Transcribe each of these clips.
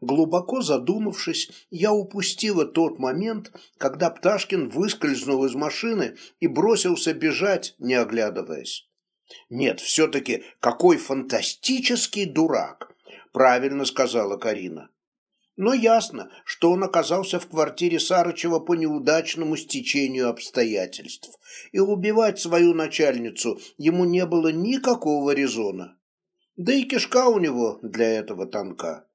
Глубоко задумавшись, я упустила тот момент, когда Пташкин выскользнул из машины и бросился бежать, не оглядываясь. «Нет, все-таки какой фантастический дурак!» – правильно сказала Карина. Но ясно, что он оказался в квартире Сарычева по неудачному стечению обстоятельств, и убивать свою начальницу ему не было никакого резона. Да и кишка у него для этого танка.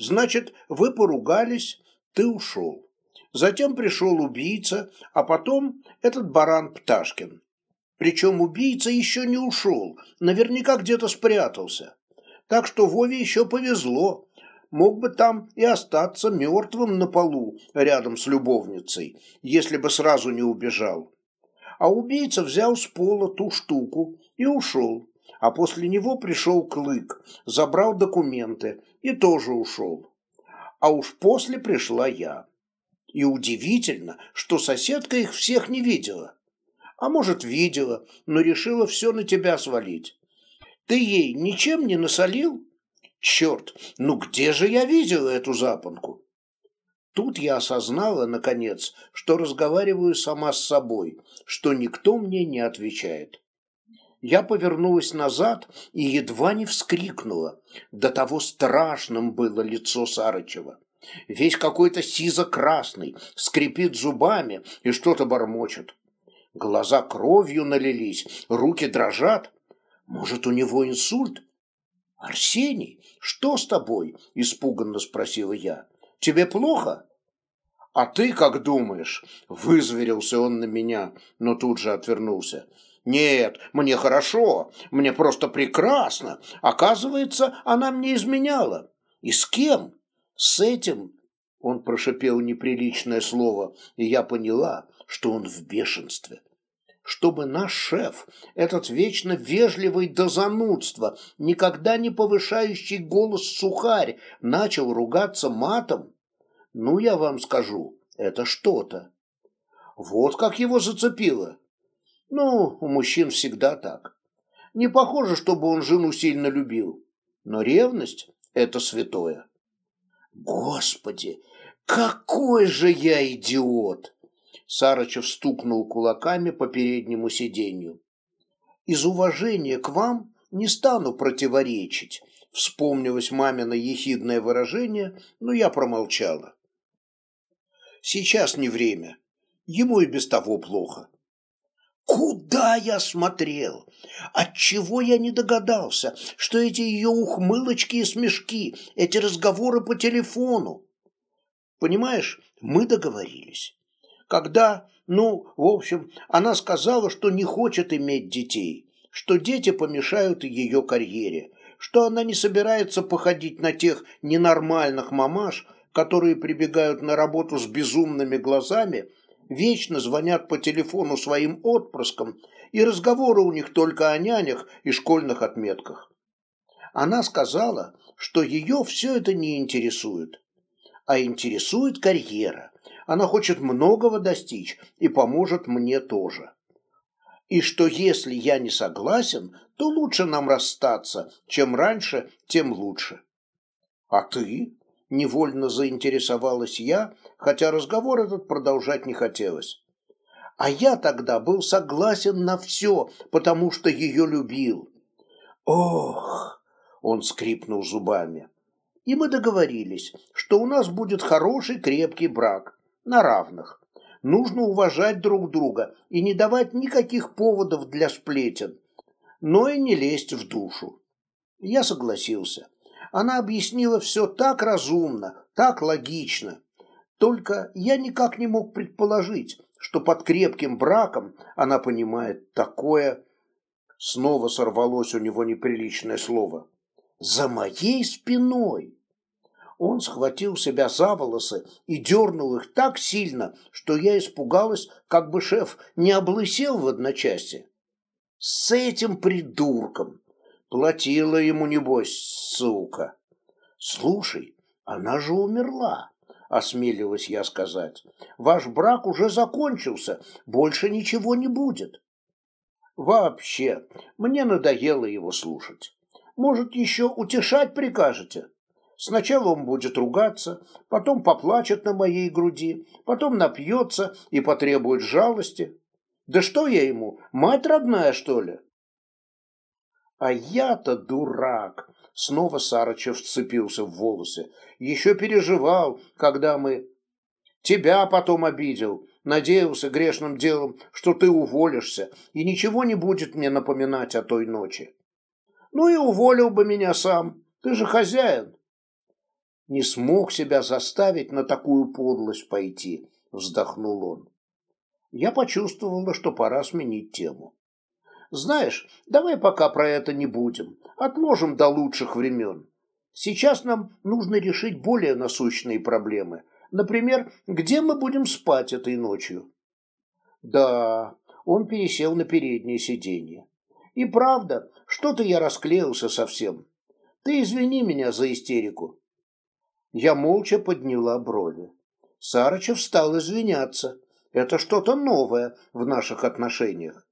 Значит, вы поругались, ты ушел. Затем пришел убийца, а потом этот баран Пташкин. Причем убийца еще не ушел, наверняка где-то спрятался. Так что Вове еще повезло. Мог бы там и остаться мертвым на полу рядом с любовницей, если бы сразу не убежал. А убийца взял с пола ту штуку и ушел. А после него пришел Клык, забрал документы, и тоже ушел. А уж после пришла я. И удивительно, что соседка их всех не видела. А может, видела, но решила все на тебя свалить. Ты ей ничем не насолил? Черт, ну где же я видела эту запонку? Тут я осознала, наконец, что разговариваю сама с собой, что никто мне не отвечает. Я повернулась назад и едва не вскрикнула. До того страшным было лицо Сарычева. Весь какой-то сизо-красный, скрипит зубами и что-то бормочет. Глаза кровью налились, руки дрожат. Может, у него инсульт? «Арсений, что с тобой?» – испуганно спросила я. «Тебе плохо?» «А ты как думаешь?» – вызверился он на меня, но тут же отвернулся. Нет, мне хорошо, мне просто прекрасно. Оказывается, она мне изменяла. И с кем? С этим. Он прошипел неприличное слово, и я поняла, что он в бешенстве. Чтобы наш шеф, этот вечно вежливый до занудства, никогда не повышающий голос сухарь, начал ругаться матом, ну, я вам скажу, это что-то. Вот как его зацепило. Ну, у мужчин всегда так. Не похоже, чтобы он жену сильно любил. Но ревность – это святое. Господи, какой же я идиот! Сарычев стукнул кулаками по переднему сиденью. Из уважения к вам не стану противоречить, вспомнилось мамино ехидное выражение, но я промолчала. Сейчас не время. Ему и без того плохо. Куда я смотрел? Отчего я не догадался, что эти ее ухмылочки и смешки, эти разговоры по телефону? Понимаешь, мы договорились. Когда, ну, в общем, она сказала, что не хочет иметь детей, что дети помешают ее карьере, что она не собирается походить на тех ненормальных мамаш, которые прибегают на работу с безумными глазами – вечно звонят по телефону своим отпрыскам, и разговоры у них только о нянях и школьных отметках. Она сказала, что ее все это не интересует, а интересует карьера. Она хочет многого достичь и поможет мне тоже. И что если я не согласен, то лучше нам расстаться. Чем раньше, тем лучше. А ты? Невольно заинтересовалась я, хотя разговор этот продолжать не хотелось. А я тогда был согласен на все, потому что ее любил. Ох, он скрипнул зубами. И мы договорились, что у нас будет хороший крепкий брак, на равных. Нужно уважать друг друга и не давать никаких поводов для сплетен, но и не лезть в душу. Я согласился. Она объяснила все так разумно, так логично. Только я никак не мог предположить, что под крепким браком она понимает такое... Снова сорвалось у него неприличное слово. «За моей спиной!» Он схватил себя за волосы и дернул их так сильно, что я испугалась, как бы шеф не облысел в одночасье. «С этим придурком!» Платила ему, небось, сука. «Слушай, она же умерла!» осмеливаюсь я сказать. Ваш брак уже закончился, больше ничего не будет. Вообще, мне надоело его слушать. Может, еще утешать прикажете? Сначала он будет ругаться, потом поплачет на моей груди, потом напьется и потребует жалости. Да что я ему, мать родная, что ли? А я-то дурак, Снова Сарычев вцепился в волосы. Еще переживал, когда мы... Тебя потом обидел. Надеялся грешным делом, что ты уволишься, и ничего не будет мне напоминать о той ночи. Ну и уволил бы меня сам. Ты же хозяин. Не смог себя заставить на такую подлость пойти, вздохнул он. Я почувствовала, что пора сменить тему. Знаешь, давай пока про это не будем. Отложим до лучших времен. Сейчас нам нужно решить более насущные проблемы. Например, где мы будем спать этой ночью? Да, он пересел на переднее сиденье. И правда, что-то я расклеился совсем. Ты извини меня за истерику. Я молча подняла брови. Сарычев встал извиняться. Это что-то новое в наших отношениях.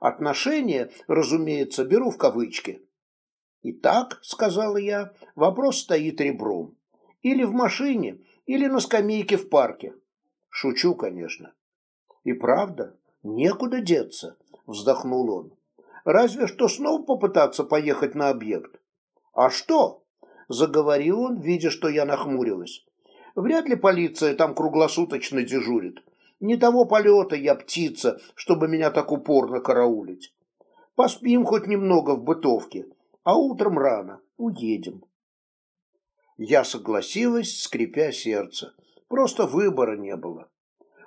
Отношения, разумеется, беру в кавычки. «Итак», — сказала я, — «вопрос стоит ребром. Или в машине, или на скамейке в парке». Шучу, конечно. «И правда, некуда деться», — вздохнул он. «Разве что снова попытаться поехать на объект». «А что?» — заговорил он, видя, что я нахмурилась. «Вряд ли полиция там круглосуточно дежурит. Не того полета я птица, чтобы меня так упорно караулить. Поспим хоть немного в бытовке, а утром рано уедем. Я согласилась, скрипя сердце. Просто выбора не было.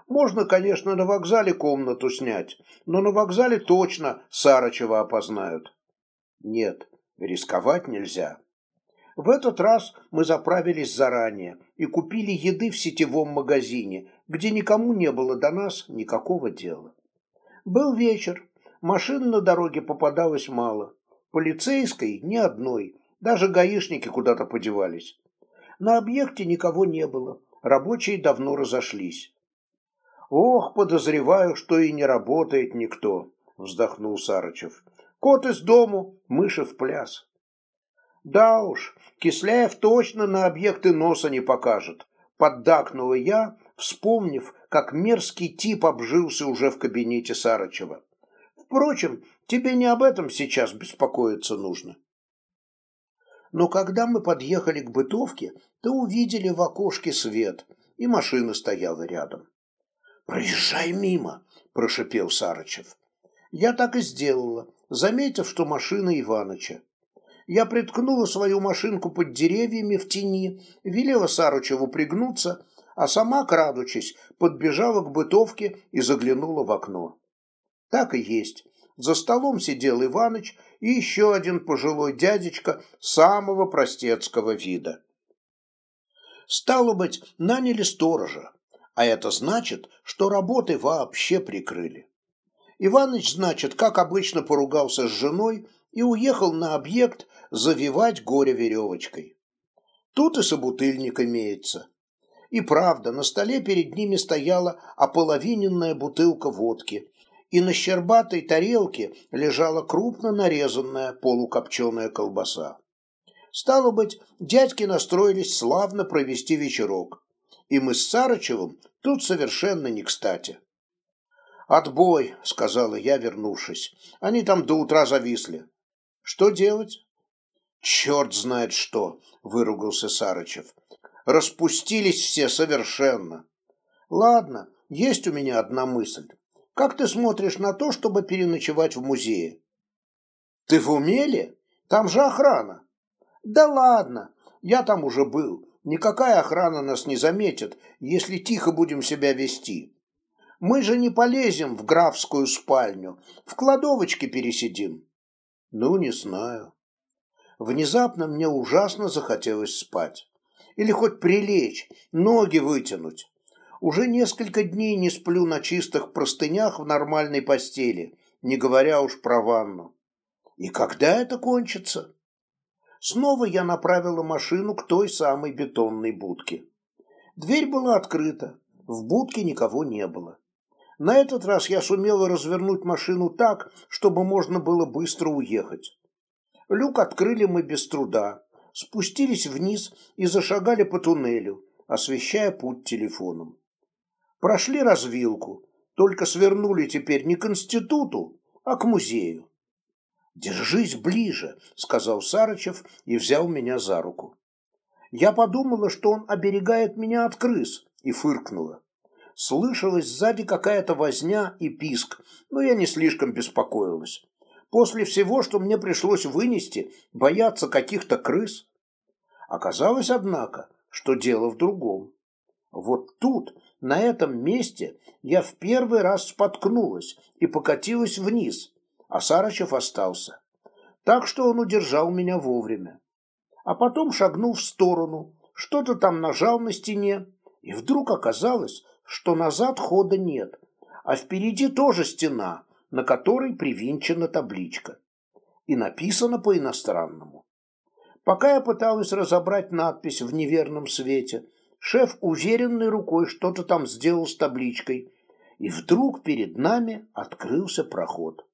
Можно, конечно, на вокзале комнату снять, но на вокзале точно Сарычева опознают. Нет, рисковать нельзя. В этот раз мы заправились заранее и купили еды в сетевом магазине, где никому не было до нас никакого дела. Был вечер, машин на дороге попадалось мало, полицейской ни одной, даже гаишники куда-то подевались. На объекте никого не было, рабочие давно разошлись. «Ох, подозреваю, что и не работает никто», — вздохнул Сарычев. «Кот из дому, мыши в пляс». Да уж, Кисляев точно на объекты носа не покажет, поддакнула я, вспомнив, как мерзкий тип обжился уже в кабинете Сарычева. Впрочем, тебе не об этом сейчас беспокоиться нужно. Но когда мы подъехали к бытовке, то увидели в окошке свет, и машина стояла рядом. «Проезжай мимо!» – прошипел Сарычев. Я так и сделала, заметив, что машина Иваныча. Я приткнула свою машинку под деревьями в тени, велела Сарычеву пригнуться, а сама, крадучись, подбежала к бытовке и заглянула в окно. Так и есть. За столом сидел Иваныч и еще один пожилой дядечка самого простецкого вида. Стало быть, наняли сторожа, а это значит, что работы вообще прикрыли. Иваныч, значит, как обычно поругался с женой – и уехал на объект завивать горе веревочкой. Тут и собутыльник имеется. И правда, на столе перед ними стояла ополовиненная бутылка водки, и на щербатой тарелке лежала крупно нарезанная полукопченая колбаса. Стало быть, дядьки настроились славно провести вечерок, и мы с Сарычевым тут совершенно не кстати. «Отбой», — сказала я, вернувшись. «Они там до утра зависли. Что делать? Черт знает что, выругался Сарычев. Распустились все совершенно. Ладно, есть у меня одна мысль. Как ты смотришь на то, чтобы переночевать в музее? Ты в умели? Там же охрана. Да ладно, я там уже был. Никакая охрана нас не заметит, если тихо будем себя вести. Мы же не полезем в графскую спальню, в кладовочке пересидим. Ну, не знаю. Внезапно мне ужасно захотелось спать. Или хоть прилечь, ноги вытянуть. Уже несколько дней не сплю на чистых простынях в нормальной постели, не говоря уж про ванну. И когда это кончится? Снова я направила машину к той самой бетонной будке. Дверь была открыта, в будке никого не было. На этот раз я сумела развернуть машину так, чтобы можно было быстро уехать. Люк открыли мы без труда, спустились вниз и зашагали по туннелю, освещая путь телефоном. Прошли развилку, только свернули теперь не к институту, а к музею. «Держись ближе», — сказал Сарычев и взял меня за руку. Я подумала, что он оберегает меня от крыс, и фыркнула. Слышалась сзади какая-то возня и писк, но я не слишком беспокоилась. После всего, что мне пришлось вынести, бояться каких-то крыс. Оказалось, однако, что дело в другом. Вот тут, на этом месте, я в первый раз споткнулась и покатилась вниз, а Сарычев остался. Так что он удержал меня вовремя. А потом шагнул в сторону, что-то там нажал на стене, и вдруг оказалось, что назад хода нет, а впереди тоже стена, на которой привинчена табличка. И написано по-иностранному. Пока я пыталась разобрать надпись в неверном свете, шеф уверенной рукой что-то там сделал с табличкой, и вдруг перед нами открылся проход.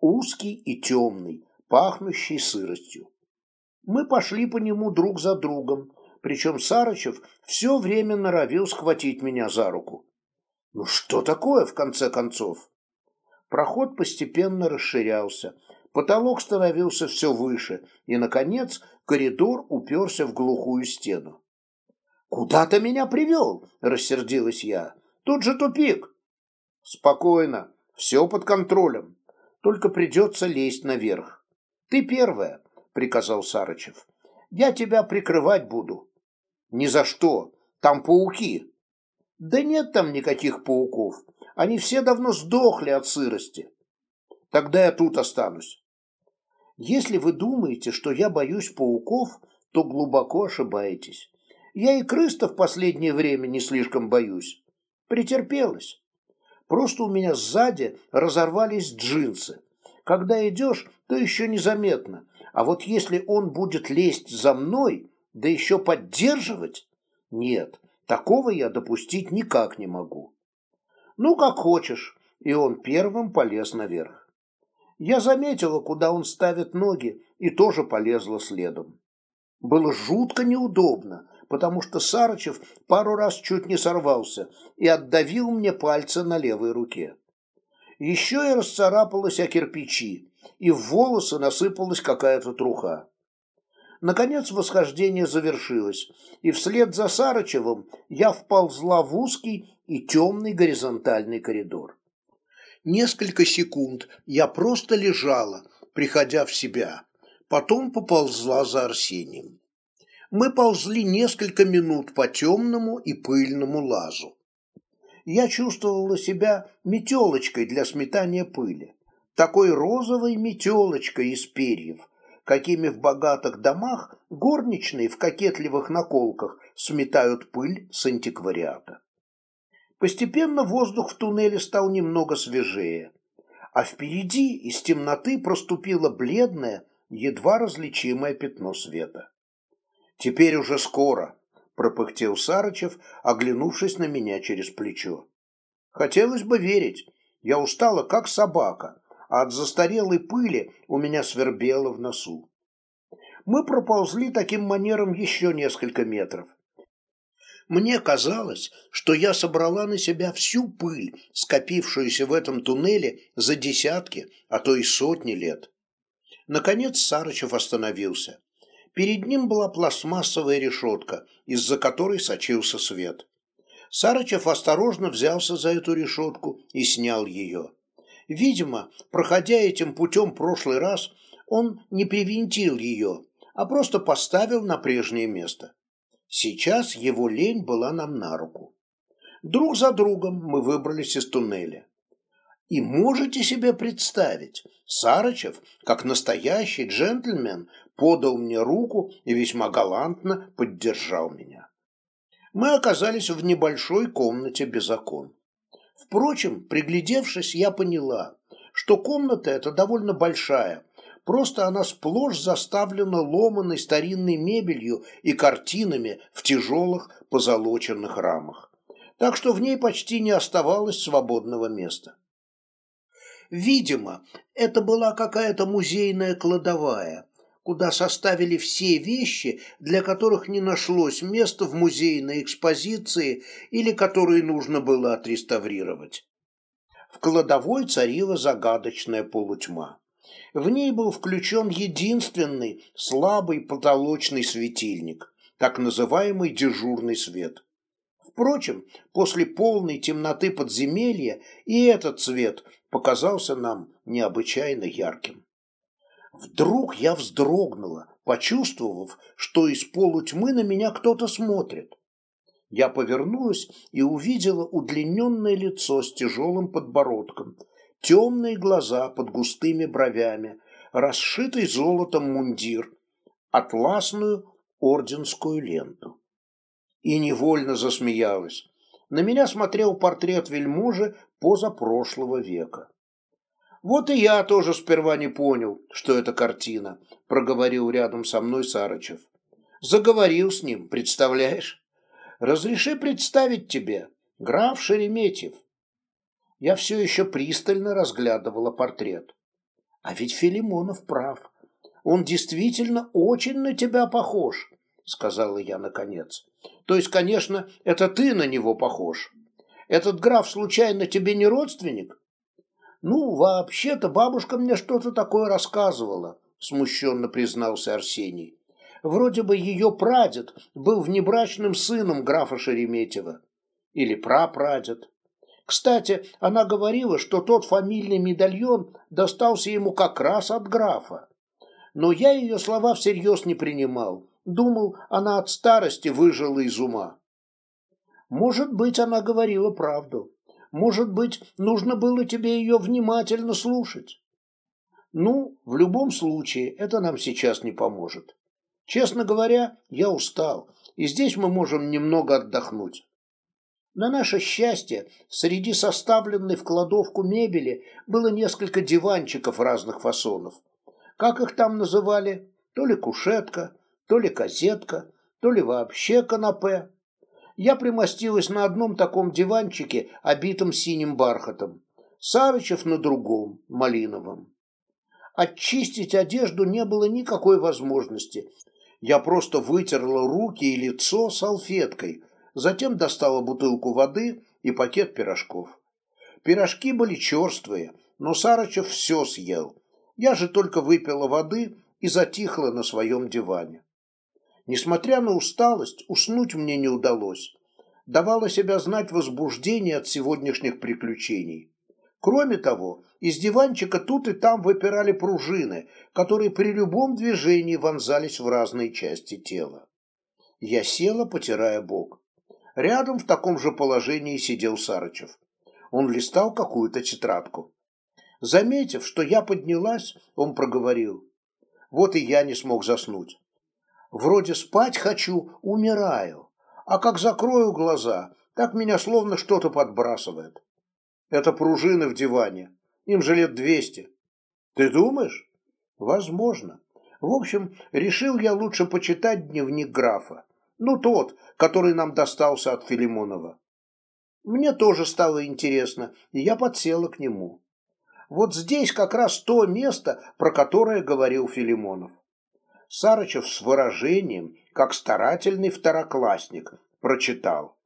Узкий и темный, пахнущий сыростью. Мы пошли по нему друг за другом, причем Сарычев все время норовил схватить меня за руку. Ну что такое, в конце концов? Проход постепенно расширялся, потолок становился все выше, и, наконец, коридор уперся в глухую стену. «Куда ты меня привел?» – рассердилась я. «Тут же тупик!» «Спокойно, все под контролем, только придется лезть наверх». «Ты первая», – приказал Сарычев. «Я тебя прикрывать буду. «Ни за что! Там пауки!» «Да нет там никаких пауков! Они все давно сдохли от сырости!» «Тогда я тут останусь!» «Если вы думаете, что я боюсь пауков, то глубоко ошибаетесь. Я и крыс-то в последнее время не слишком боюсь. Претерпелась. Просто у меня сзади разорвались джинсы. Когда идешь, то еще незаметно. А вот если он будет лезть за мной, да еще поддерживать? Нет, такого я допустить никак не могу. Ну, как хочешь, и он первым полез наверх. Я заметила, куда он ставит ноги, и тоже полезла следом. Было жутко неудобно, потому что Сарычев пару раз чуть не сорвался и отдавил мне пальцы на левой руке. Еще и расцарапалась о кирпичи, и в волосы насыпалась какая-то труха. Наконец восхождение завершилось, и вслед за Сарычевым я вползла в узкий и темный горизонтальный коридор. Несколько секунд я просто лежала, приходя в себя, потом поползла за Арсением. Мы ползли несколько минут по темному и пыльному лазу. Я чувствовала себя метелочкой для сметания пыли, такой розовой метелочкой из перьев, какими в богатых домах горничные в кокетливых наколках сметают пыль с антиквариата. Постепенно воздух в туннеле стал немного свежее, а впереди из темноты проступило бледное, едва различимое пятно света. «Теперь уже скоро», – пропыхтел Сарычев, оглянувшись на меня через плечо. «Хотелось бы верить. Я устала, как собака, а от застарелой пыли у меня свербело в носу. Мы проползли таким манером еще несколько метров. Мне казалось, что я собрала на себя всю пыль, скопившуюся в этом туннеле за десятки, а то и сотни лет. Наконец Сарычев остановился. Перед ним была пластмассовая решетка, из-за которой сочился свет. Сарычев осторожно взялся за эту решетку и снял ее. Видимо, проходя этим путем прошлый раз, он не привинтил ее, а просто поставил на прежнее место. Сейчас его лень была нам на руку. Друг за другом мы выбрались из туннеля. И можете себе представить, Сарычев, как настоящий джентльмен, подал мне руку и весьма галантно поддержал меня. Мы оказались в небольшой комнате без окон. Впрочем, приглядевшись, я поняла, что комната эта довольно большая, просто она сплошь заставлена ломаной старинной мебелью и картинами в тяжелых позолоченных рамах. Так что в ней почти не оставалось свободного места. Видимо, это была какая-то музейная кладовая, куда составили все вещи, для которых не нашлось места в музейной экспозиции или которые нужно было отреставрировать. В кладовой царила загадочная полутьма. В ней был включен единственный слабый потолочный светильник, так называемый дежурный свет. Впрочем, после полной темноты подземелья и этот свет показался нам необычайно ярким. Вдруг я вздрогнула, почувствовав, что из полутьмы на меня кто-то смотрит. Я повернулась и увидела удлиненное лицо с тяжелым подбородком, темные глаза под густыми бровями, расшитый золотом мундир, атласную орденскую ленту. И невольно засмеялась. На меня смотрел портрет вельможи позапрошлого века. «Вот и я тоже сперва не понял, что это картина», – проговорил рядом со мной Сарычев. «Заговорил с ним, представляешь? Разреши представить тебе, граф Шереметьев». Я все еще пристально разглядывала портрет. «А ведь Филимонов прав. Он действительно очень на тебя похож», – сказала я наконец. «То есть, конечно, это ты на него похож. Этот граф случайно тебе не родственник?» «Ну, вообще-то бабушка мне что-то такое рассказывала», – смущенно признался Арсений. «Вроде бы ее прадед был внебрачным сыном графа Шереметьева. Или прапрадед. Кстати, она говорила, что тот фамильный медальон достался ему как раз от графа. Но я ее слова всерьез не принимал. Думал, она от старости выжила из ума. Может быть, она говорила правду. Может быть, нужно было тебе ее внимательно слушать. Ну, в любом случае, это нам сейчас не поможет. Честно говоря, я устал, и здесь мы можем немного отдохнуть. На наше счастье, среди составленной в кладовку мебели было несколько диванчиков разных фасонов. Как их там называли? То ли кушетка, то ли козетка, то ли вообще канапе. Я примостилась на одном таком диванчике, обитом синим бархатом. Сарычев на другом, малиновом. Отчистить одежду не было никакой возможности. Я просто вытерла руки и лицо салфеткой, затем достала бутылку воды и пакет пирожков. Пирожки были черствые, но Сарычев все съел. Я же только выпила воды и затихла на своем диване. Несмотря на усталость, уснуть мне не удалось. Давало себя знать возбуждение от сегодняшних приключений. Кроме того, из диванчика тут и там выпирали пружины, которые при любом движении вонзались в разные части тела. Я села, потирая бок. Рядом в таком же положении сидел Сарычев. Он листал какую-то тетрадку. Заметив, что я поднялась, он проговорил. Вот и я не смог заснуть. Вроде спать хочу, умираю. А как закрою глаза, так меня словно что-то подбрасывает. Это пружины в диване. Им же лет двести. Ты думаешь? Возможно. В общем, решил я лучше почитать дневник графа. Ну, тот, который нам достался от Филимонова. Мне тоже стало интересно, и я подсела к нему. Вот здесь как раз то место, про которое говорил Филимонов. Сарычев с выражением, как старательный второклассник, прочитал.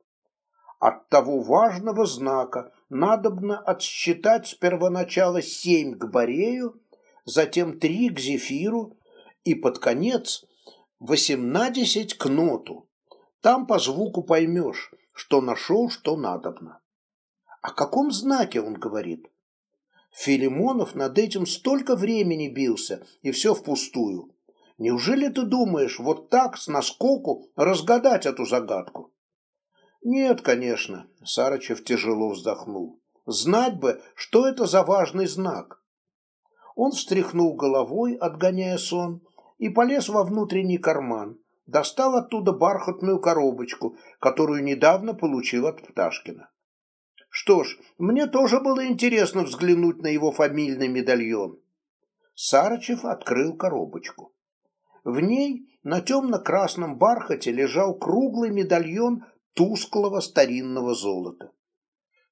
От того важного знака надобно отсчитать с первоначала семь к Борею, затем три к Зефиру и под конец восемнадцать к Ноту. Там по звуку поймешь, что нашел, что надобно. О каком знаке он говорит? Филимонов над этим столько времени бился, и все впустую. Неужели ты думаешь вот так, с наскоку, разгадать эту загадку? Нет, конечно, Сарычев тяжело вздохнул. Знать бы, что это за важный знак. Он встряхнул головой, отгоняя сон, и полез во внутренний карман, достал оттуда бархатную коробочку, которую недавно получил от Пташкина. Что ж, мне тоже было интересно взглянуть на его фамильный медальон. Сарычев открыл коробочку. В ней на темно-красном бархате лежал круглый медальон тусклого старинного золота.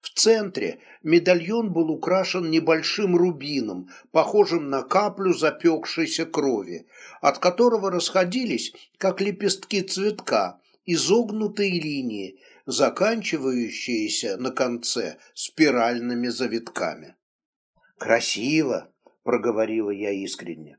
В центре медальон был украшен небольшим рубином, похожим на каплю запекшейся крови, от которого расходились, как лепестки цветка, изогнутые линии, заканчивающиеся на конце спиральными завитками. «Красиво!» — проговорила я искренне.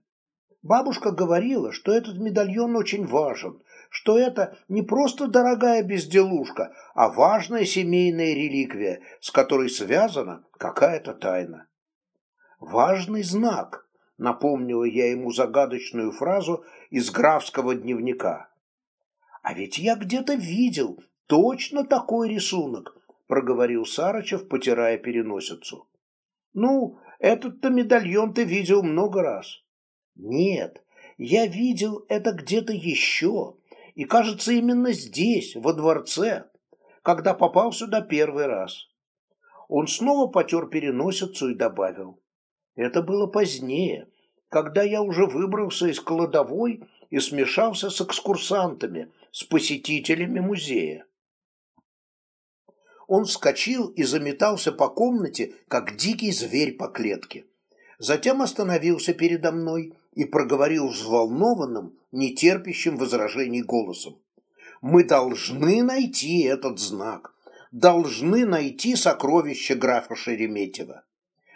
Бабушка говорила, что этот медальон очень важен, что это не просто дорогая безделушка, а важная семейная реликвия, с которой связана какая-то тайна. «Важный знак», — напомнила я ему загадочную фразу из графского дневника. «А ведь я где-то видел точно такой рисунок», — проговорил Сарычев, потирая переносицу. «Ну, этот-то медальон ты видел много раз. Нет, я видел это где-то еще, и, кажется, именно здесь, во дворце, когда попал сюда первый раз. Он снова потер переносицу и добавил. Это было позднее, когда я уже выбрался из кладовой и смешался с экскурсантами, с посетителями музея. Он вскочил и заметался по комнате, как дикий зверь по клетке. Затем остановился передо мной – и проговорил взволнованным, нетерпящим возражений голосом. «Мы должны найти этот знак, должны найти сокровище графа Шереметьева.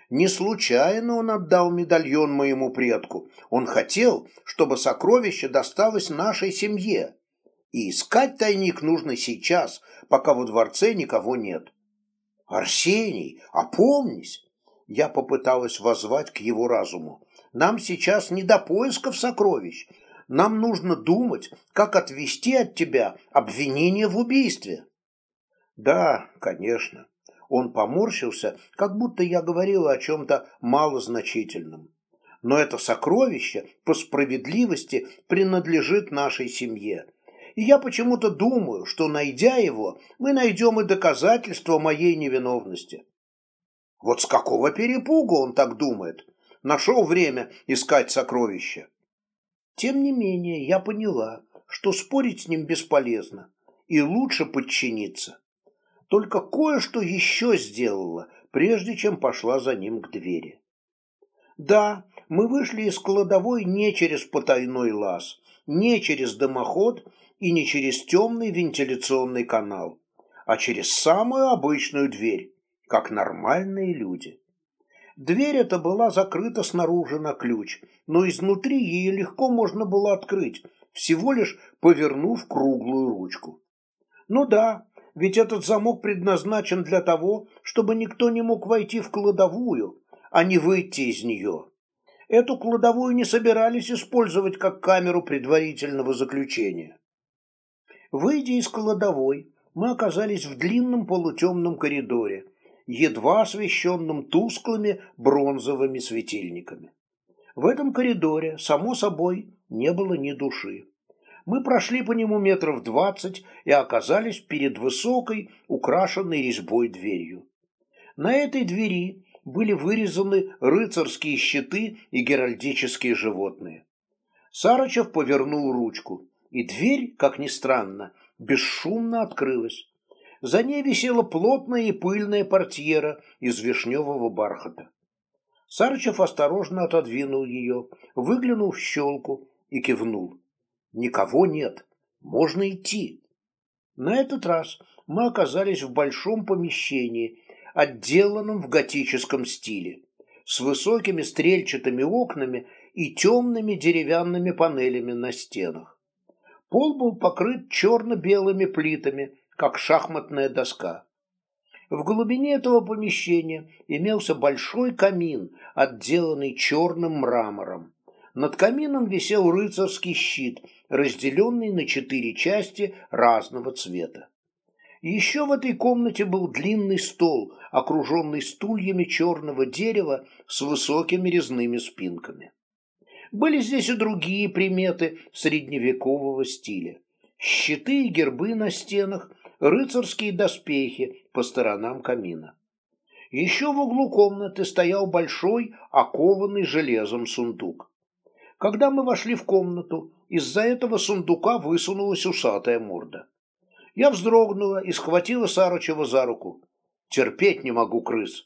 Не случайно он отдал медальон моему предку. Он хотел, чтобы сокровище досталось нашей семье. И искать тайник нужно сейчас, пока во дворце никого нет». «Арсений, опомнись!» Я попыталась воззвать к его разуму. Нам сейчас не до поисков сокровищ. Нам нужно думать, как отвести от тебя обвинение в убийстве. Да, конечно. Он поморщился, как будто я говорила о чем-то малозначительном. Но это сокровище, по справедливости, принадлежит нашей семье. И я почему-то думаю, что, найдя его, мы найдем и доказательства моей невиновности. Вот с какого перепугу он так думает? Нашел время искать сокровища. Тем не менее, я поняла, что спорить с ним бесполезно, и лучше подчиниться. Только кое-что еще сделала, прежде чем пошла за ним к двери. Да, мы вышли из кладовой не через потайной лаз, не через дымоход и не через темный вентиляционный канал, а через самую обычную дверь, как нормальные люди. Дверь эта была закрыта снаружи на ключ, но изнутри ее легко можно было открыть, всего лишь повернув круглую ручку. Ну да, ведь этот замок предназначен для того, чтобы никто не мог войти в кладовую, а не выйти из нее. Эту кладовую не собирались использовать как камеру предварительного заключения. Выйдя из кладовой, мы оказались в длинном полутемном коридоре – едва освещенным тусклыми бронзовыми светильниками. В этом коридоре, само собой, не было ни души. Мы прошли по нему метров двадцать и оказались перед высокой, украшенной резьбой дверью. На этой двери были вырезаны рыцарские щиты и геральдические животные. Сарычев повернул ручку, и дверь, как ни странно, бесшумно открылась. За ней висела плотная и пыльная портьера из вишневого бархата. Сарычев осторожно отодвинул ее, выглянул в щелку и кивнул. «Никого нет. Можно идти». На этот раз мы оказались в большом помещении, отделанном в готическом стиле, с высокими стрельчатыми окнами и темными деревянными панелями на стенах. Пол был покрыт черно-белыми плитами как шахматная доска. В глубине этого помещения имелся большой камин, отделанный черным мрамором. Над камином висел рыцарский щит, разделенный на четыре части разного цвета. Еще в этой комнате был длинный стол, окруженный стульями черного дерева с высокими резными спинками. Были здесь и другие приметы средневекового стиля. Щиты и гербы на стенах, рыцарские доспехи по сторонам камина. Еще в углу комнаты стоял большой, окованный железом сундук. Когда мы вошли в комнату, из-за этого сундука высунулась усатая морда. Я вздрогнула и схватила Сарычева за руку. Терпеть не могу крыс.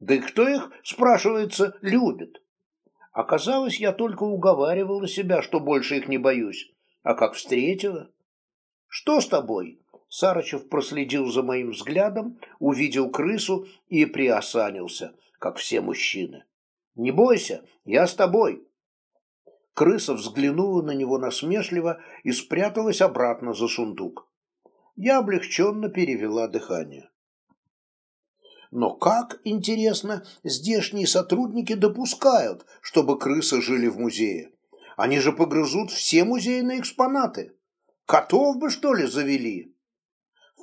Да и кто их, спрашивается, любит? Оказалось, я только уговаривала себя, что больше их не боюсь. А как встретила? Что с тобой? Сарычев проследил за моим взглядом, увидел крысу и приосанился, как все мужчины. «Не бойся, я с тобой!» Крыса взглянула на него насмешливо и спряталась обратно за сундук. Я облегченно перевела дыхание. Но как, интересно, здешние сотрудники допускают, чтобы крысы жили в музее? Они же погрызут все музейные экспонаты. Котов бы, что ли, завели?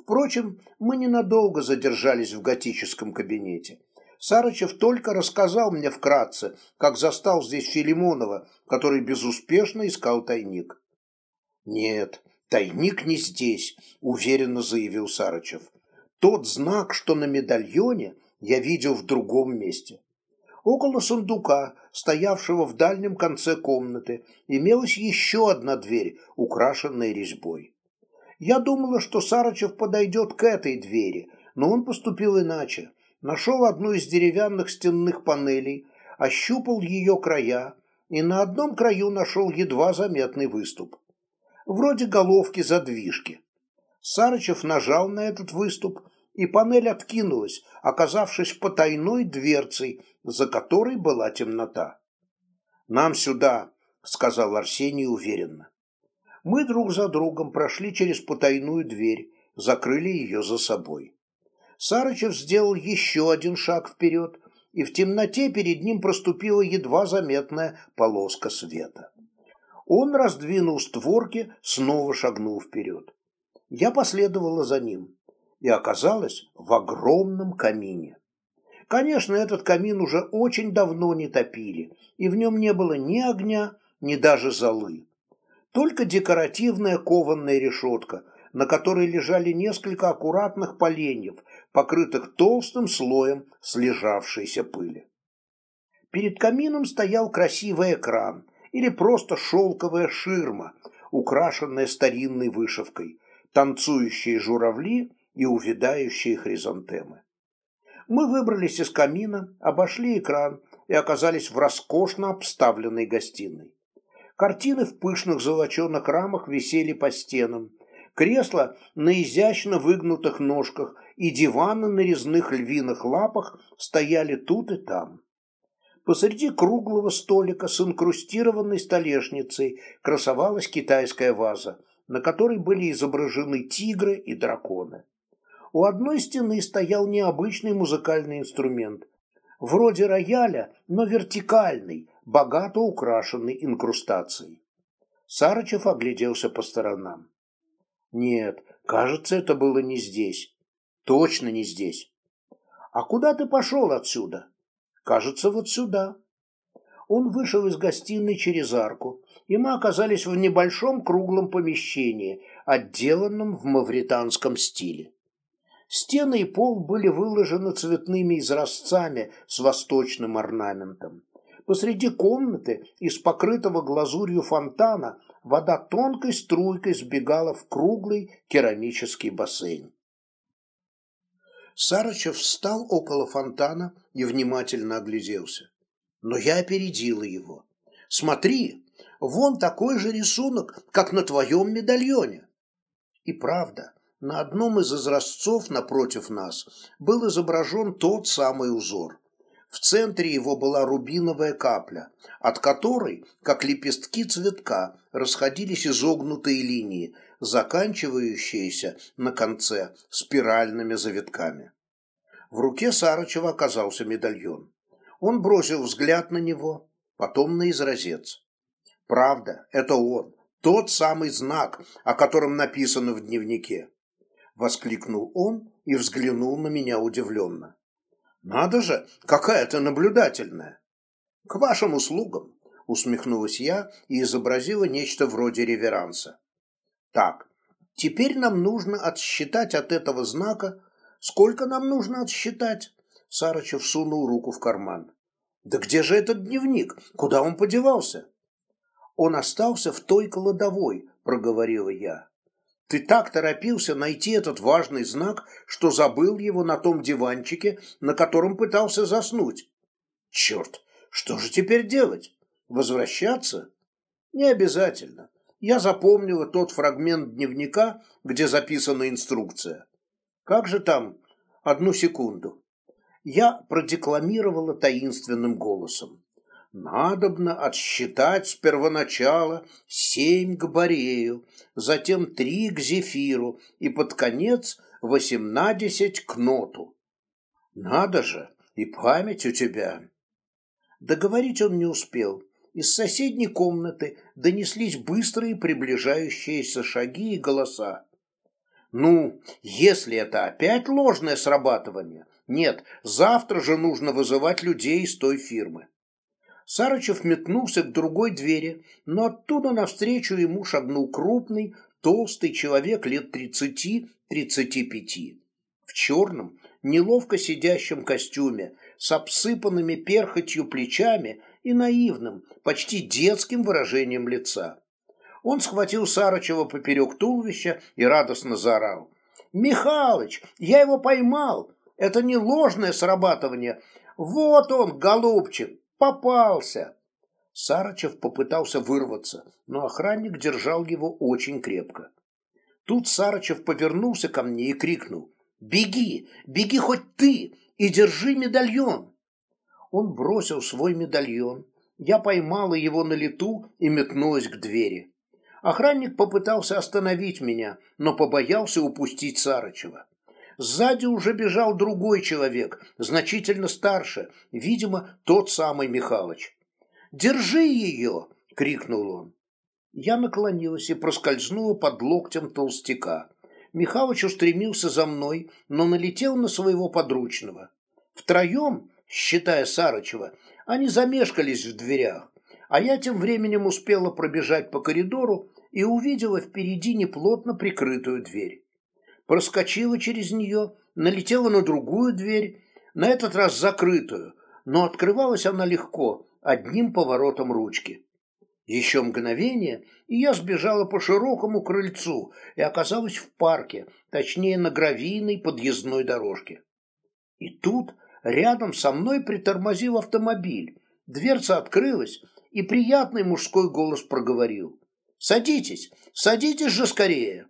Впрочем, мы ненадолго задержались в готическом кабинете. Сарычев только рассказал мне вкратце, как застал здесь Филимонова, который безуспешно искал тайник. «Нет, тайник не здесь», — уверенно заявил Сарычев. «Тот знак, что на медальоне, я видел в другом месте». Около сундука, стоявшего в дальнем конце комнаты, имелась еще одна дверь, украшенная резьбой. Я думала, что Сарычев подойдет к этой двери, но он поступил иначе. Нашел одну из деревянных стенных панелей, ощупал ее края и на одном краю нашел едва заметный выступ. Вроде головки задвижки. Сарычев нажал на этот выступ, и панель откинулась, оказавшись потайной дверцей, за которой была темнота. «Нам сюда», — сказал Арсений уверенно. Мы друг за другом прошли через потайную дверь, закрыли ее за собой. Сарычев сделал еще один шаг вперед, и в темноте перед ним проступила едва заметная полоска света. Он раздвинул створки, снова шагнул вперед. Я последовала за ним и оказалась в огромном камине. Конечно, этот камин уже очень давно не топили, и в нем не было ни огня, ни даже золы. Только декоративная кованная решетка, на которой лежали несколько аккуратных поленьев, покрытых толстым слоем слежавшейся пыли. Перед камином стоял красивый экран или просто шелковая ширма, украшенная старинной вышивкой, танцующие журавли и увядающие хризантемы. Мы выбрались из камина, обошли экран и оказались в роскошно обставленной гостиной. Картины в пышных золоченых рамах висели по стенам. Кресла на изящно выгнутых ножках и диваны на резных львиных лапах стояли тут и там. Посреди круглого столика с инкрустированной столешницей красовалась китайская ваза, на которой были изображены тигры и драконы. У одной стены стоял необычный музыкальный инструмент, вроде рояля, но вертикальный, богато украшенный инкрустацией. Сарычев огляделся по сторонам. Нет, кажется, это было не здесь. Точно не здесь. А куда ты пошел отсюда? Кажется, вот сюда. Он вышел из гостиной через арку, и мы оказались в небольшом круглом помещении, отделанном в мавританском стиле. Стены и пол были выложены цветными изразцами с восточным орнаментом. Посреди комнаты из покрытого глазурью фонтана вода тонкой струйкой сбегала в круглый керамический бассейн. Сарычев встал около фонтана и внимательно огляделся. Но я опередила его. «Смотри, вон такой же рисунок, как на твоем медальоне». И правда, на одном из изразцов напротив нас был изображен тот самый узор. В центре его была рубиновая капля, от которой, как лепестки цветка, расходились изогнутые линии, заканчивающиеся на конце спиральными завитками. В руке Сарычева оказался медальон. Он бросил взгляд на него, потом на изразец. Правда, это он, тот самый знак, о котором написано в дневнике. Воскликнул он и взглянул на меня удивленно. Надо же, какая ты наблюдательная. К вашим услугам, усмехнулась я и изобразила нечто вроде реверанса. Так, теперь нам нужно отсчитать от этого знака. Сколько нам нужно отсчитать? Сарычев сунул руку в карман. Да где же этот дневник? Куда он подевался? Он остался в той кладовой, проговорила я. Ты так торопился найти этот важный знак, что забыл его на том диванчике, на котором пытался заснуть. Черт, что же теперь делать? Возвращаться? Не обязательно. Я запомнила тот фрагмент дневника, где записана инструкция. Как же там? Одну секунду. Я продекламировала таинственным голосом. Надобно отсчитать с первоначала семь к Борею, затем три к Зефиру и под конец восемнадцать к Ноту. Надо же, и память у тебя. Договорить он не успел. Из соседней комнаты донеслись быстрые приближающиеся шаги и голоса. Ну, если это опять ложное срабатывание, нет, завтра же нужно вызывать людей из той фирмы. Сарычев метнулся к другой двери, но оттуда навстречу ему шагнул крупный, толстый человек лет 30-35. В черном, неловко сидящем костюме, с обсыпанными перхотью плечами и наивным, почти детским выражением лица. Он схватил Сарычева поперек туловища и радостно заорал. «Михалыч, я его поймал! Это не ложное срабатывание! Вот он, голубчик!» Попался! Сарычев попытался вырваться, но охранник держал его очень крепко. Тут Сарычев повернулся ко мне и крикнул «Беги! Беги хоть ты! И держи медальон!» Он бросил свой медальон. Я поймала его на лету и метнулась к двери. Охранник попытался остановить меня, но побоялся упустить Сарычева. Сзади уже бежал другой человек, значительно старше, видимо, тот самый Михалыч. «Держи ее!» — крикнул он. Я наклонилась и проскользнула под локтем толстяка. Михалыч устремился за мной, но налетел на своего подручного. Втроем, считая Сарычева, они замешкались в дверях, а я тем временем успела пробежать по коридору и увидела впереди неплотно прикрытую дверь проскочила через нее, налетела на другую дверь, на этот раз закрытую, но открывалась она легко, одним поворотом ручки. Еще мгновение, и я сбежала по широкому крыльцу и оказалась в парке, точнее на гравийной подъездной дорожке. И тут рядом со мной притормозил автомобиль, дверца открылась, и приятный мужской голос проговорил. «Садитесь, садитесь же скорее!»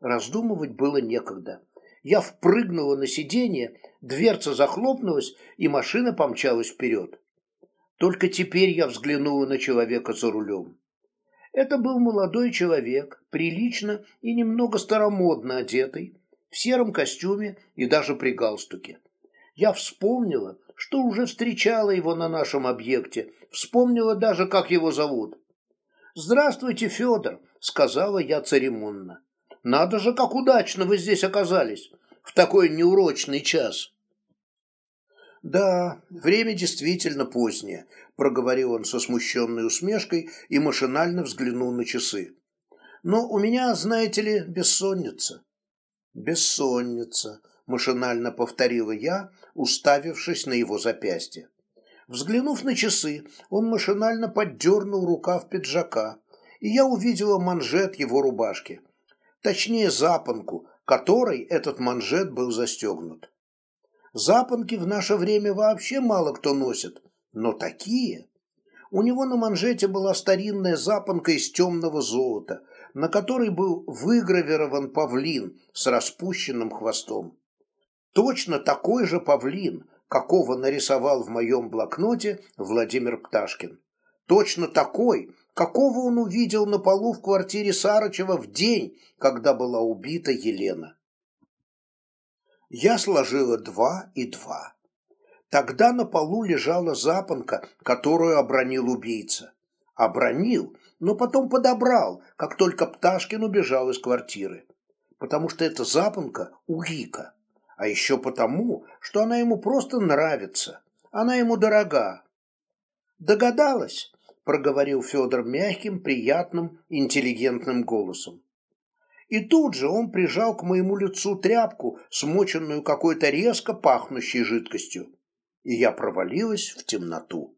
Раздумывать было некогда. Я впрыгнула на сиденье, дверца захлопнулась, и машина помчалась вперед. Только теперь я взглянула на человека за рулем. Это был молодой человек, прилично и немного старомодно одетый, в сером костюме и даже при галстуке. Я вспомнила, что уже встречала его на нашем объекте, вспомнила даже, как его зовут. «Здравствуйте, Федор», — сказала я церемонно. Надо же, как удачно вы здесь оказались, в такой неурочный час. Да, время действительно позднее, проговорил он со смущенной усмешкой и машинально взглянул на часы. Но у меня, знаете ли, бессонница. Бессонница, машинально повторила я, уставившись на его запястье. Взглянув на часы, он машинально поддернул рукав пиджака, и я увидела манжет его рубашки, точнее запонку, которой этот манжет был застегнут. Запонки в наше время вообще мало кто носит, но такие. У него на манжете была старинная запонка из темного золота, на которой был выгравирован павлин с распущенным хвостом. Точно такой же павлин, какого нарисовал в моем блокноте Владимир Пташкин. Точно такой, какого он увидел на полу в квартире Сарычева в день, когда была убита Елена. Я сложила два и два. Тогда на полу лежала запонка, которую обронил убийца. Обронил, но потом подобрал, как только Пташкин убежал из квартиры. Потому что эта запонка у Гика. А еще потому, что она ему просто нравится. Она ему дорога. Догадалась? проговорил Федор мягким, приятным, интеллигентным голосом. И тут же он прижал к моему лицу тряпку, смоченную какой-то резко пахнущей жидкостью, и я провалилась в темноту.